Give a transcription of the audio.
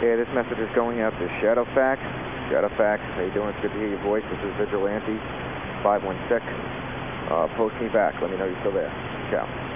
Okay, this message is going out to Shadowfax. Shadowfax, how you doing? It's good to hear your voice. This is Vigilante 516. Uh, post me back. Let me know you're still there. Ciao.